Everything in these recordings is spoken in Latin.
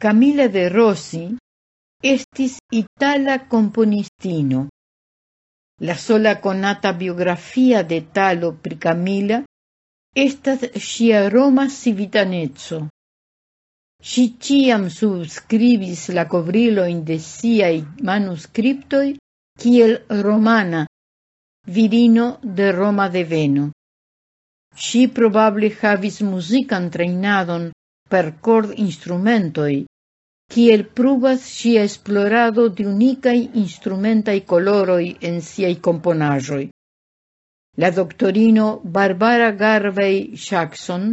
Camilla de Rossi estis itala componistino. La sola conata biografia de talo pri Camilla estas sia Roma civitanezzo. Si ciam subscribis la covrilo in de siai manuscriptoi kiel romana, virino de Roma de Veno. Si probable havis musican treinadon per cord kielpruvas ŝia esplorado de unikaj instrumentaj koloroj en siaj komponaĵoj. La doktorino Barbara Garvey Jackson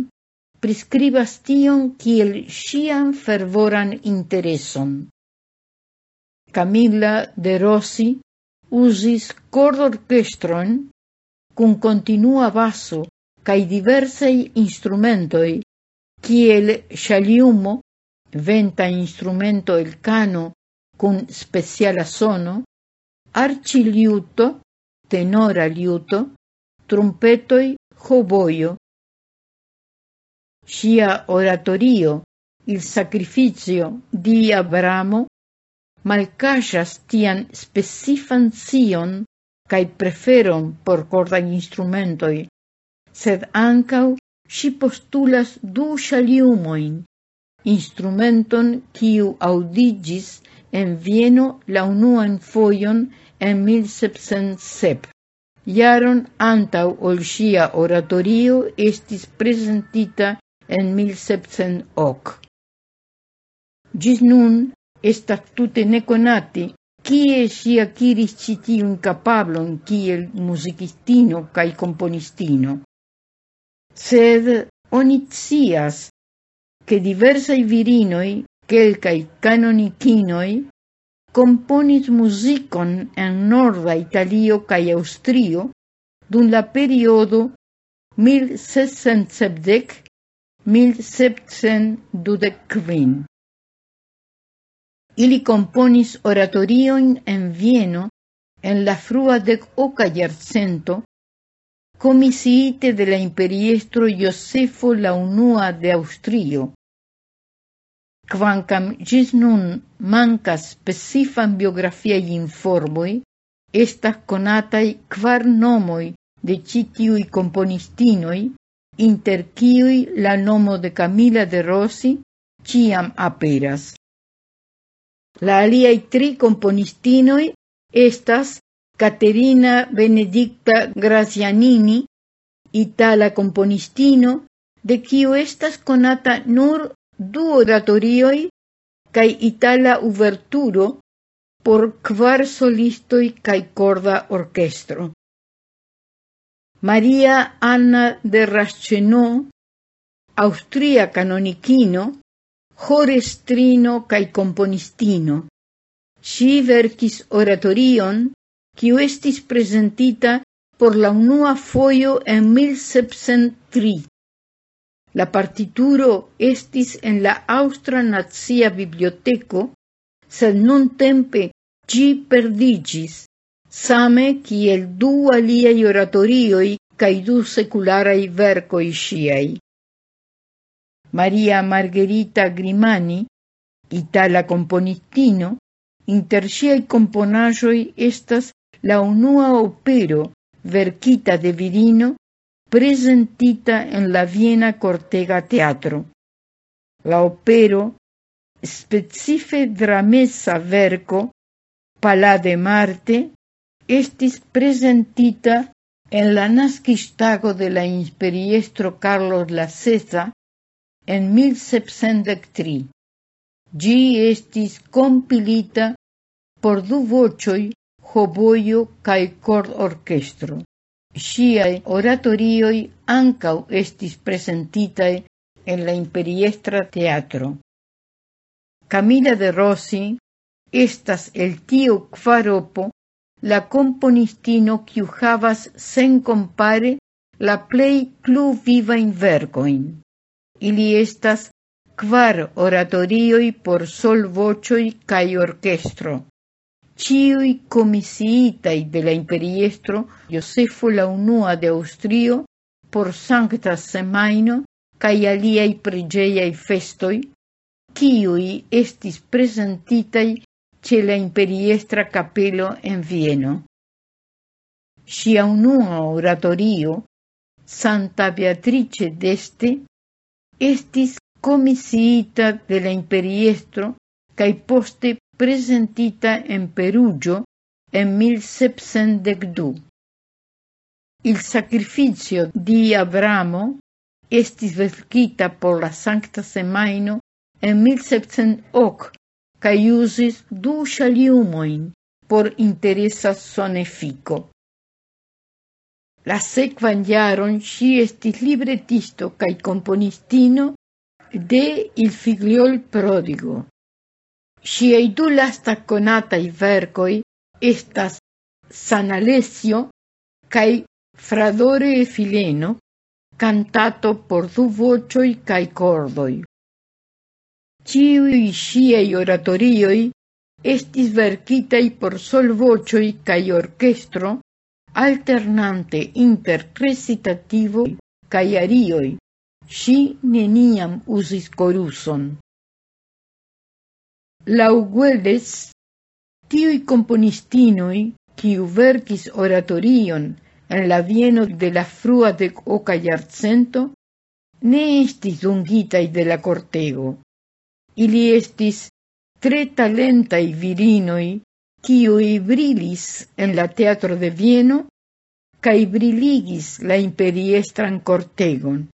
priskribas tion kiel ŝian fervoran intereson. Camilla de Rossi uzis kordorkestron kun continua baso kaj diversaj instrumentoj kiel ŝaliumo, venta instrumento el cano cun speciala sono, arci liuto, tenora liuto, trumpetoi, hoboio, Sia oratorio, il sacrificio di Abramo, malcascias tian specifan sion cae preferon por corda instrumentoi, sed ancau si postulas du instrumenton kiu audigis en Vieno la unuan foion en 1707. Iaron antau ol oratorio estis presentita en 1708. Gis nun estas tute neconati kie si aciris ĉi capablon kapablon kiel muzikistino kaj. Sed oni che diversai virinoi, quelcai canonicinoi, componis musicon en norda Italio cae Austrio dun la periodo 1670-1725. Ili componis oratorioin en Vieno en la frua dec oca iarcento comisiite la imperiestro Josefo la unua de Austrio. Kvankam ĝis nun mankas specifan biografiaj informoj, estas konataj kvar nomoj de ĉi tiuj la nomo de Camila de Rossi ĉiam aperas. La aliaj tri komponistinoj estas Caterina Benedicta Grazianini, itala componistino, de quio estas conata nur du oratorioi cae itala uverturo por quar solistoi cae corda orchestro. Maria Anna de Raschenot, austria canonicino, jorestrino cae componistino. Si vercis oratorion quiu estis presentita por la unua foio en 1703. La partituro estis en la Austra Nazia Biblioteco, sed nuntempe gi perdigis, same kiel du aliei oratorioi cae du secularai vercoi sciai. Maria Margherita Grimani, itala componistino, inter sciai komponaĵoj estas la unua opero verquita de virino presentita en la Viena Cortega Teatro. La opero, specife dramesa verco, Pala de Marte, estis presentita en la nasquistago de la imperiestro Carlos la Cesa en 1703. Gi estis compilita por du hobojo kaj kord orkestro. Ŝiaj oratorioj ankaŭ estis prezentitaj en la imperiestra teatro. Camila de Rossi estas el tio kvaropo la componistino kiu havas sen compare la plej plu vivajn verkojn. Ili estas kvar oratorioj por sol voĉoj kaj orkestro. ciui comisiitai de la imperiestro Josefo la unua de Austrio por sancta semaino cae aliai pregeiai festoi, ciui estis presentitai ce la imperiestra capelo en Vieno. Sia unua oratorio, Santa Beatrice d'Este, estis comisiita de la imperiestro cae poste presentita en Perugio en 1712. Il sacrificio di Abramo estis verkita por la Sancta Semaino en 1708 cae usis du shaliumoin por interesa sonefico. La sequan jaron si estis libretisto cae componistino de Il figliol prodigo. Sciei du lasta conatai vercoi estas San Alessio cae Fradore e Fileno, cantato por du vocioi cae cordoi. Ciui sciei oratorioi estis vercitai por sol vocioi cae orchestro, alternante inter recitativo cae arioi. Si neniam usis coruson. Lau Guedes, tiui componistinoi, quiu verkis oratorion en la Vieno de la frua de oca iarcento, ne estis dungitai de la cortego. Ili estis tre talentai virinoi, quiui brilis en la teatro de Vieno, cae briligis la imperiestran cortegon.